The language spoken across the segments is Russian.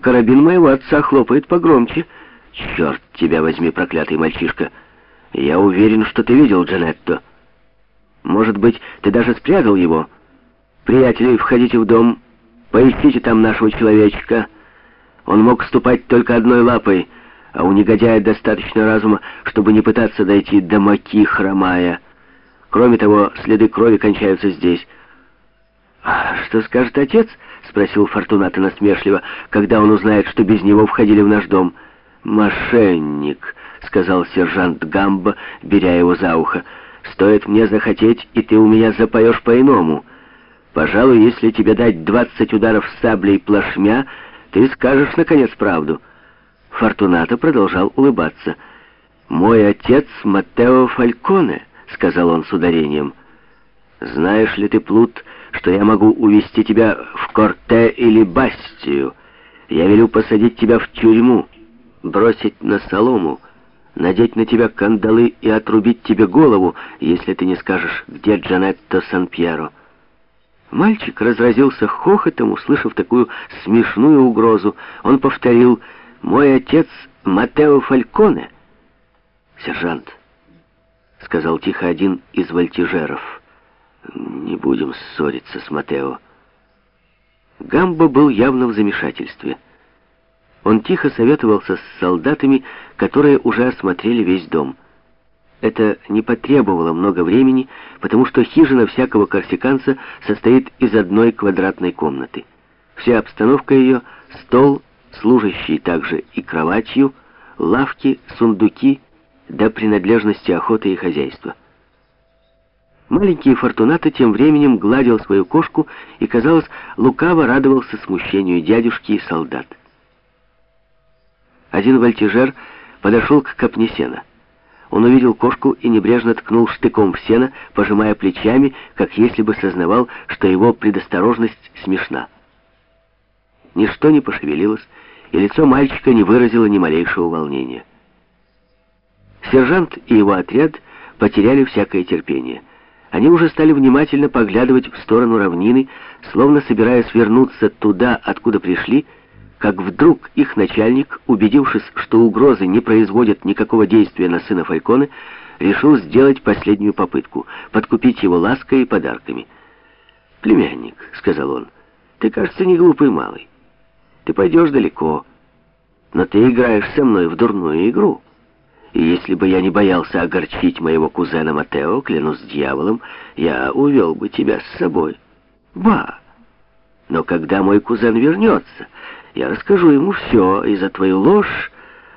карабин моего отца хлопает погромче. Черт тебя возьми, проклятый мальчишка. Я уверен, что ты видел Джанетто. Может быть, ты даже спрятал его. Приятели, входите в дом, поищите там нашего человечка. Он мог ступать только одной лапой, а у негодяя достаточно разума, чтобы не пытаться дойти до маки, хромая. Кроме того, следы крови кончаются здесь. «А что скажет отец?» — спросил Фортуната насмешливо, когда он узнает, что без него входили в наш дом. «Мошенник», — сказал сержант Гамбо, беря его за ухо. «Стоит мне захотеть, и ты у меня запоешь по-иному. Пожалуй, если тебе дать двадцать ударов саблей плашмя, ты скажешь, наконец, правду». Фортуната продолжал улыбаться. «Мой отец Маттео Фальконе», — сказал он с ударением. «Знаешь ли ты, Плут, что я могу увести тебя в Корте или Бастию? Я велю посадить тебя в тюрьму, бросить на солому, надеть на тебя кандалы и отрубить тебе голову, если ты не скажешь, где Джанетто Сан-Пьеро». Мальчик разразился хохотом, услышав такую смешную угрозу. Он повторил «Мой отец Матео Фальконе». «Сержант», — сказал тихо один из вольтижеров, — «не будем ссориться с Матео». Гамбо был явно в замешательстве. Он тихо советовался с солдатами, которые уже осмотрели весь дом. Это не потребовало много времени, потому что хижина всякого корсиканца состоит из одной квадратной комнаты. Вся обстановка ее — стол, служащий также и кроватью, лавки, сундуки до принадлежности охоты и хозяйства. Маленький Фортуната тем временем гладил свою кошку и, казалось, лукаво радовался смущению дядюшки и солдат. Один вольтижер подошел к копне сена. Он увидел кошку и небрежно ткнул штыком в сено, пожимая плечами, как если бы сознавал, что его предосторожность смешна. Ничто не пошевелилось, и лицо мальчика не выразило ни малейшего волнения. Сержант и его отряд потеряли всякое терпение. Они уже стали внимательно поглядывать в сторону равнины, словно собираясь вернуться туда, откуда пришли, как вдруг их начальник, убедившись, что угрозы не производят никакого действия на сына Фальконе, решил сделать последнюю попытку — подкупить его лаской и подарками. «Племянник», — сказал он, — «ты, кажется, не глупый малый. Ты пойдешь далеко, но ты играешь со мной в дурную игру. И если бы я не боялся огорчить моего кузена Матео, клянусь дьяволом, я увел бы тебя с собой. Ба! Но когда мой кузен вернется, я расскажу ему все, и за твою ложь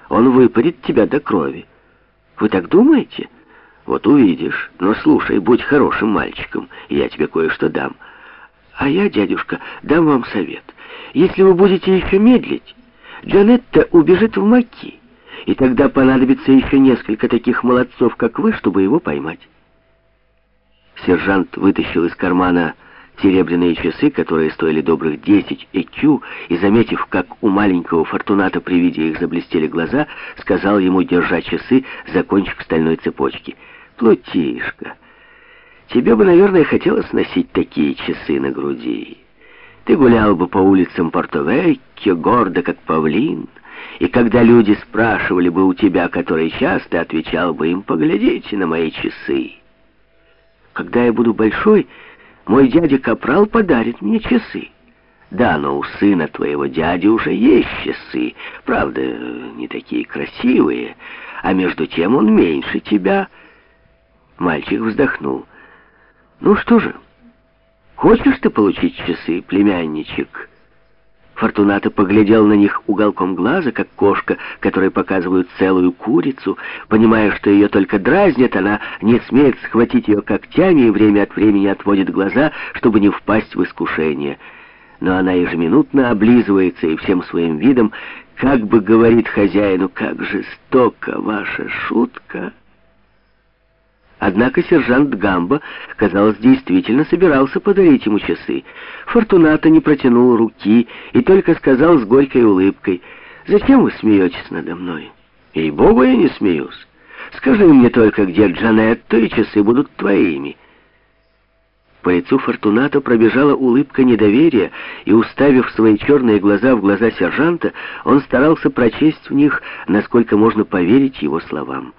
он выпарит тебя до крови. Вы так думаете? Вот увидишь. Но слушай, будь хорошим мальчиком, я тебе кое-что дам. А я, дядюшка, дам вам совет. Если вы будете еще медлить, Джанетта убежит в Маки, и тогда понадобится еще несколько таких молодцов, как вы, чтобы его поймать. Сержант вытащил из кармана серебряные часы, которые стоили добрых 10 ЭКЮ, и, заметив, как у маленького Фортуната при виде их заблестели глаза, сказал ему, держа часы за кончик стальной цепочки. «Плутишка, тебе бы, наверное, хотелось носить такие часы на груди. Ты гулял бы по улицам Порто-Веккио, гордо, как павлин, и когда люди спрашивали бы у тебя, который час, ты отвечал бы им, поглядите на мои часы. Когда я буду большой, мой дядя Капрал подарит мне часы. Да, но у сына твоего дяди уже есть часы. Правда, не такие красивые, а между тем он меньше тебя. Мальчик вздохнул. Ну что же, хочешь ты получить часы, племянничек? Фортуната поглядел на них уголком глаза, как кошка, которой показывают целую курицу. Понимая, что ее только дразнят, она не смеет схватить ее когтями и время от времени отводит глаза, чтобы не впасть в искушение. Но она ежеминутно облизывается и всем своим видом как бы говорит хозяину, как жестока ваша шутка. Однако сержант Гамбо, казалось, действительно собирался подарить ему часы. Фортуната не протянул руки и только сказал с горькой улыбкой, «Зачем вы смеетесь надо мной?» «Ей-богу, я не смеюсь. Скажи мне только, где Джанетто, и часы будут твоими». По лицу Фортуната пробежала улыбка недоверия, и, уставив свои черные глаза в глаза сержанта, он старался прочесть в них, насколько можно поверить его словам.